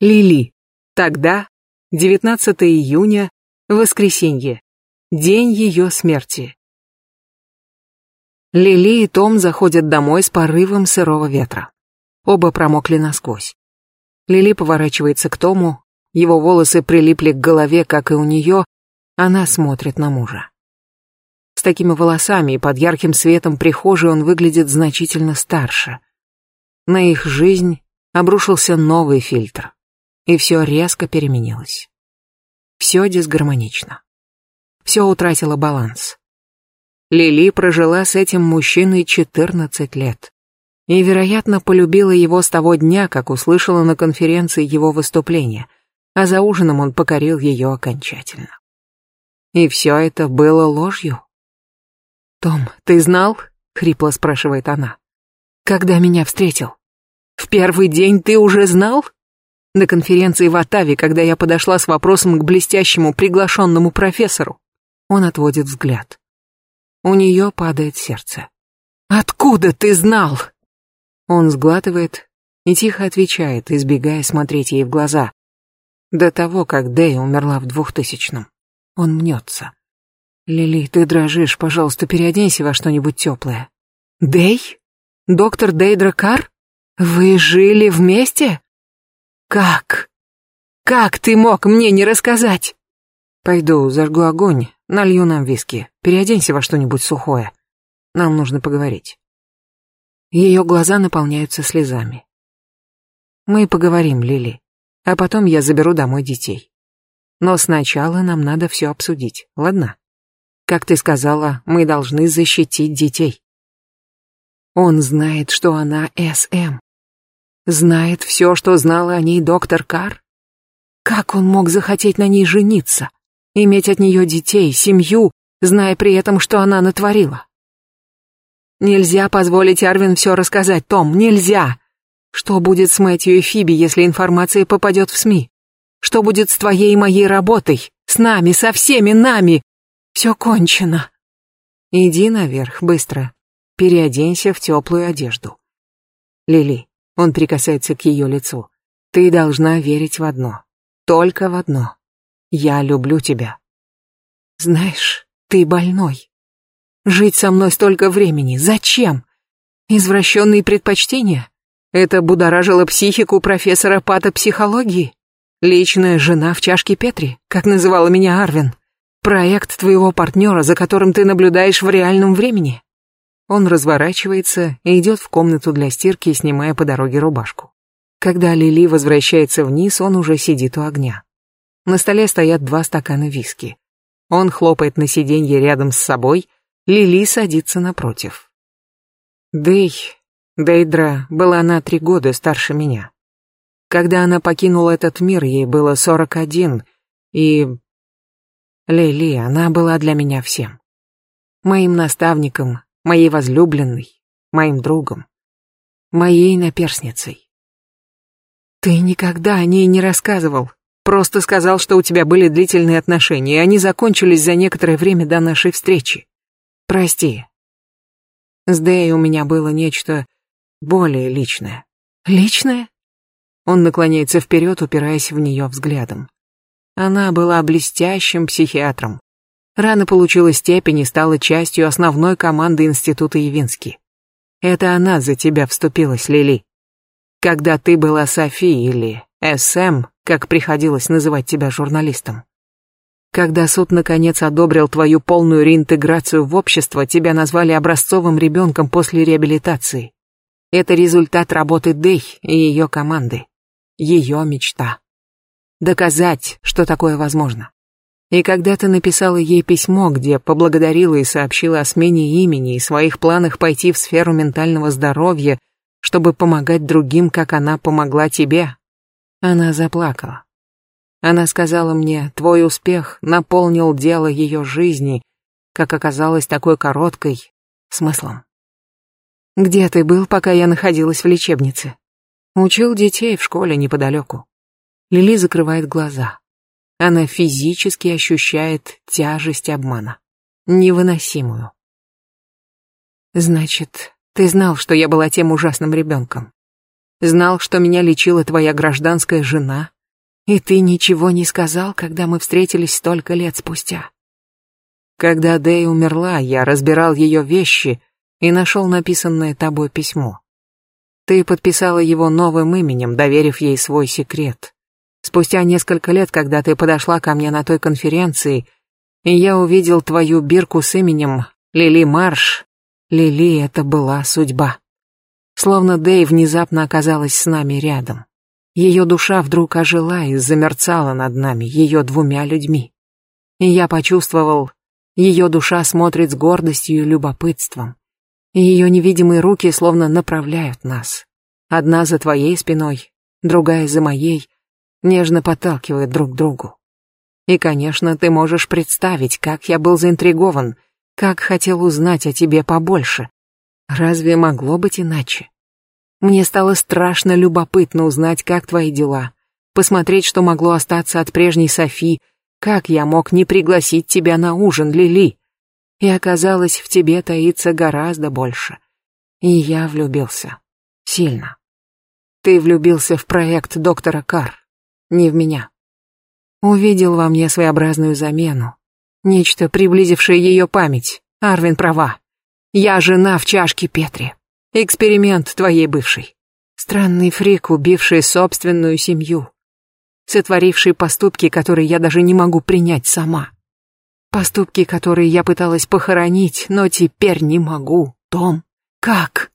Лили. Тогда, 19 июня, воскресенье. День ее смерти. Лили и Том заходят домой с порывом сырого ветра. Оба промокли насквозь. Лили поворачивается к Тому, его волосы прилипли к голове, как и у нее, она смотрит на мужа. С такими волосами и под ярким светом прихожей он выглядит значительно старше. На их жизнь обрушился новый фильтр и все резко переменилось. Все дисгармонично. Все утратило баланс. Лили прожила с этим мужчиной 14 лет и, вероятно, полюбила его с того дня, как услышала на конференции его выступление, а за ужином он покорил ее окончательно. И все это было ложью. «Том, ты знал?» — хрипло спрашивает она. «Когда меня встретил? В первый день ты уже знал?» на конференции в Атаве, когда я подошла с вопросом к блестящему приглашенному профессору. Он отводит взгляд. У нее падает сердце. «Откуда ты знал?» Он сглатывает и тихо отвечает, избегая смотреть ей в глаза. До того, как Дэй умерла в двухтысячном. Он мнется. «Лили, ты дрожишь, пожалуйста, переоденься во что-нибудь теплое». «Дэй? Доктор Дейдра Кар? Вы жили вместе?» Как? Как ты мог мне не рассказать? Пойду, зажгу огонь, налью нам виски, переоденься во что-нибудь сухое. Нам нужно поговорить. Ее глаза наполняются слезами. Мы поговорим, Лили, а потом я заберу домой детей. Но сначала нам надо все обсудить, ладно? Как ты сказала, мы должны защитить детей. Он знает, что она СМ. Знает все, что знала о ней доктор Кар? Как он мог захотеть на ней жениться, иметь от нее детей, семью, зная при этом, что она натворила? Нельзя позволить Арвин все рассказать, Том, нельзя! Что будет с Мэтью и Фиби, если информация попадет в СМИ? Что будет с твоей и моей работой? С нами, со всеми нами? Все кончено. Иди наверх, быстро. Переоденься в теплую одежду. Лили, он прикасается к ее лицу. Ты должна верить в одно. Только в одно. Я люблю тебя. Знаешь, ты больной. Жить со мной столько времени. Зачем? Извращенные предпочтения? Это будоражило психику профессора патопсихологии? Личная жена в чашке Петри, как называла меня Арвин. Проект твоего партнера, за которым ты наблюдаешь в реальном времени. Он разворачивается и идет в комнату для стирки, снимая по дороге рубашку. Когда Лили возвращается вниз, он уже сидит у огня. На столе стоят два стакана виски. Он хлопает на сиденье рядом с собой, Лили садится напротив. Дэй, Дейдра, была она три года старше меня. Когда она покинула этот мир, ей было сорок один, и... Лили, она была для меня всем. Моим наставником, моей возлюбленной, моим другом, моей наперсницей. Ты никогда о ней не рассказывал, просто сказал, что у тебя были длительные отношения, и они закончились за некоторое время до нашей встречи. Прости. С Дэй у меня было нечто более личное. Личное? Он наклоняется вперед, упираясь в нее взглядом. Она была блестящим психиатром. Рано получила степень и стала частью основной команды Института Явински. Это она за тебя вступилась, Лили. Когда ты была Софи или СМ, как приходилось называть тебя журналистом. Когда суд наконец одобрил твою полную реинтеграцию в общество, тебя назвали образцовым ребенком после реабилитации. Это результат работы Дэй и ее команды. Ее мечта. Доказать, что такое возможно и когда-то написала ей письмо, где поблагодарила и сообщила о смене имени и своих планах пойти в сферу ментального здоровья, чтобы помогать другим, как она помогла тебе. Она заплакала. Она сказала мне, твой успех наполнил дело ее жизни, как оказалось такой короткой, смыслом. Где ты был, пока я находилась в лечебнице? Учил детей в школе неподалеку. Лили закрывает глаза. Она физически ощущает тяжесть обмана. Невыносимую. Значит, ты знал, что я была тем ужасным ребенком. Знал, что меня лечила твоя гражданская жена. И ты ничего не сказал, когда мы встретились столько лет спустя. Когда Дэй умерла, я разбирал ее вещи и нашел написанное тобой письмо. Ты подписала его новым именем, доверив ей свой секрет. Спустя несколько лет, когда ты подошла ко мне на той конференции, и я увидел твою бирку с именем Лили Марш, Лили это была судьба. Словно Дэй внезапно оказалась с нами рядом. Ее душа вдруг ожила и замерцала над нами, ее двумя людьми. И я почувствовал, ее душа смотрит с гордостью и любопытством. И ее невидимые руки словно направляют нас. Одна за твоей спиной, другая за моей, нежно подталкивая друг к другу. И, конечно, ты можешь представить, как я был заинтригован, как хотел узнать о тебе побольше. Разве могло быть иначе? Мне стало страшно любопытно узнать, как твои дела, посмотреть, что могло остаться от прежней Софи, как я мог не пригласить тебя на ужин, Лили. И оказалось, в тебе таится гораздо больше. И я влюбился. Сильно. Ты влюбился в проект доктора Карр не в меня. Увидел во мне своеобразную замену. Нечто, приблизившее ее память. Арвин права. Я жена в чашке Петри. Эксперимент твоей бывшей. Странный фрик, убивший собственную семью. Сотворивший поступки, которые я даже не могу принять сама. Поступки, которые я пыталась похоронить, но теперь не могу. Том, как?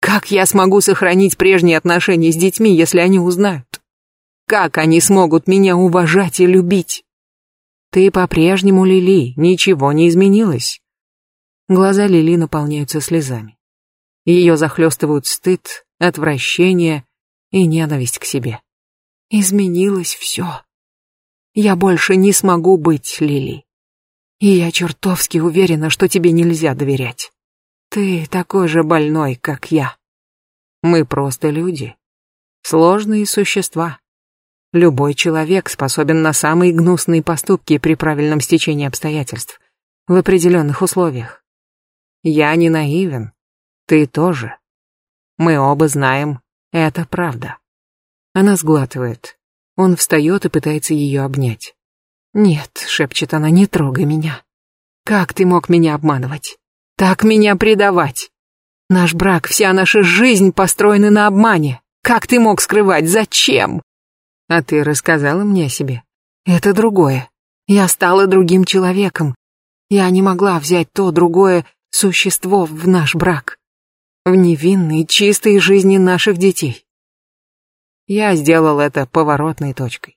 Как я смогу сохранить прежние отношения с детьми, если они узнают? Как они смогут меня уважать и любить? Ты по-прежнему Лили, ничего не изменилось. Глаза Лили наполняются слезами. Ее захлестывают стыд, отвращение и ненависть к себе. Изменилось все. Я больше не смогу быть Лили. И я чертовски уверена, что тебе нельзя доверять. Ты такой же больной, как я. Мы просто люди. Сложные существа. Любой человек способен на самые гнусные поступки при правильном стечении обстоятельств, в определенных условиях. Я не наивен. Ты тоже. Мы оба знаем, это правда. Она сглатывает. Он встает и пытается ее обнять. «Нет», — шепчет она, — «не трогай меня. Как ты мог меня обманывать? Так меня предавать? Наш брак, вся наша жизнь построены на обмане. Как ты мог скрывать? Зачем?» А ты рассказала мне о себе? Это другое. Я стала другим человеком. Я не могла взять то другое существо в наш брак. В невинной, чистой жизни наших детей. Я сделал это поворотной точкой.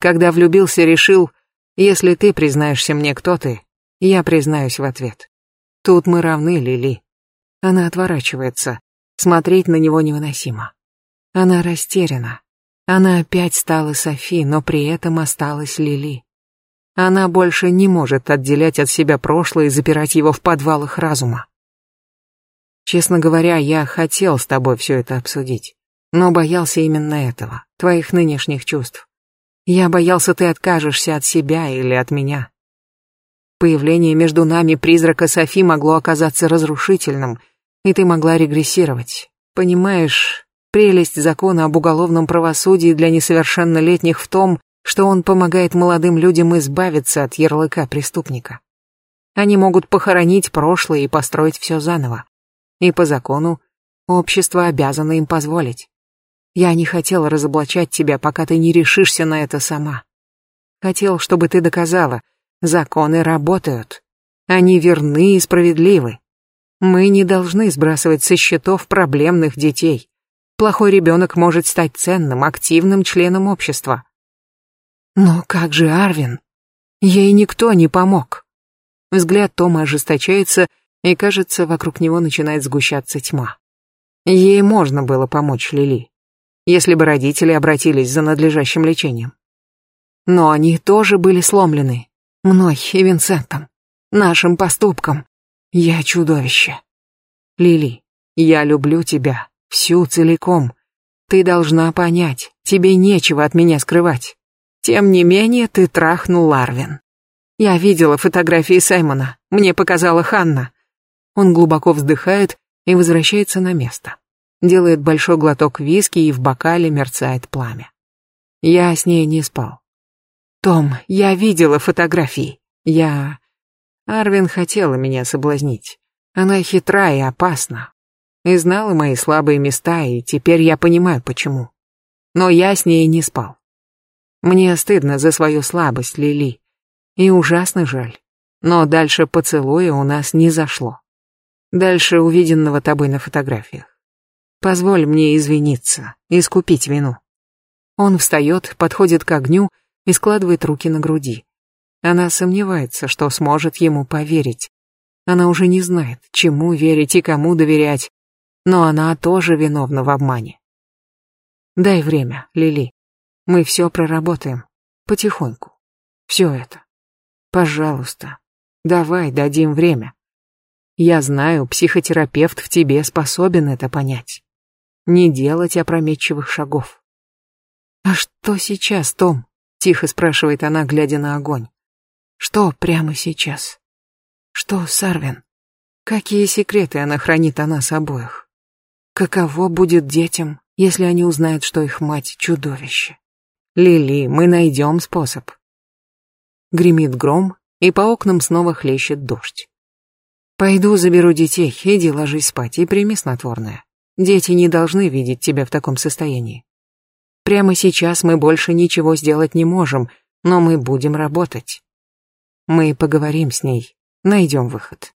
Когда влюбился, решил, если ты признаешься мне, кто ты, я признаюсь в ответ. Тут мы равны, Лили. Она отворачивается. Смотреть на него невыносимо. Она растеряна. Она опять стала Софи, но при этом осталась Лили. Она больше не может отделять от себя прошлое и запирать его в подвалах разума. Честно говоря, я хотел с тобой все это обсудить, но боялся именно этого, твоих нынешних чувств. Я боялся, ты откажешься от себя или от меня. Появление между нами призрака Софи могло оказаться разрушительным, и ты могла регрессировать. Понимаешь, Прелесть закона об уголовном правосудии для несовершеннолетних в том, что он помогает молодым людям избавиться от ярлыка преступника. Они могут похоронить прошлое и построить все заново. И по закону общество обязано им позволить. Я не хотел разоблачать тебя, пока ты не решишься на это сама. Хотел, чтобы ты доказала, законы работают. Они верны и справедливы. Мы не должны сбрасывать со счетов проблемных детей плохой ребенок может стать ценным, активным членом общества. Но как же Арвин? Ей никто не помог. Взгляд Тома ожесточается, и, кажется, вокруг него начинает сгущаться тьма. Ей можно было помочь Лили, если бы родители обратились за надлежащим лечением. Но они тоже были сломлены. Мной и Винсентом. Нашим поступком. Я чудовище. Лили, я люблю тебя. Всю целиком. Ты должна понять, тебе нечего от меня скрывать. Тем не менее, ты трахнул Ларвин. Я видела фотографии Саймона, мне показала Ханна. Он глубоко вздыхает и возвращается на место. Делает большой глоток виски и в бокале мерцает пламя. Я с ней не спал. Том, я видела фотографии. Я... Арвин хотела меня соблазнить. Она хитра и опасна, и знала мои слабые места, и теперь я понимаю, почему. Но я с ней не спал. Мне стыдно за свою слабость, Лили, и ужасно жаль. Но дальше поцелуя у нас не зашло. Дальше увиденного тобой на фотографиях. Позволь мне извиниться, искупить вину. Он встает, подходит к огню и складывает руки на груди. Она сомневается, что сможет ему поверить. Она уже не знает, чему верить и кому доверять но она тоже виновна в обмане. Дай время, Лили. Мы все проработаем. Потихоньку. Все это. Пожалуйста. Давай дадим время. Я знаю, психотерапевт в тебе способен это понять. Не делать опрометчивых шагов. А что сейчас, Том? Тихо спрашивает она, глядя на огонь. Что прямо сейчас? Что, Сарвин? Какие секреты она хранит о нас обоих? Каково будет детям, если они узнают, что их мать — чудовище? Лили, мы найдем способ. Гремит гром, и по окнам снова хлещет дождь. Пойду заберу детей, иди ложись спать и прими снотворное. Дети не должны видеть тебя в таком состоянии. Прямо сейчас мы больше ничего сделать не можем, но мы будем работать. Мы поговорим с ней, найдем выход.